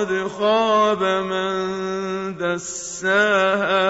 وقد خاب من دساها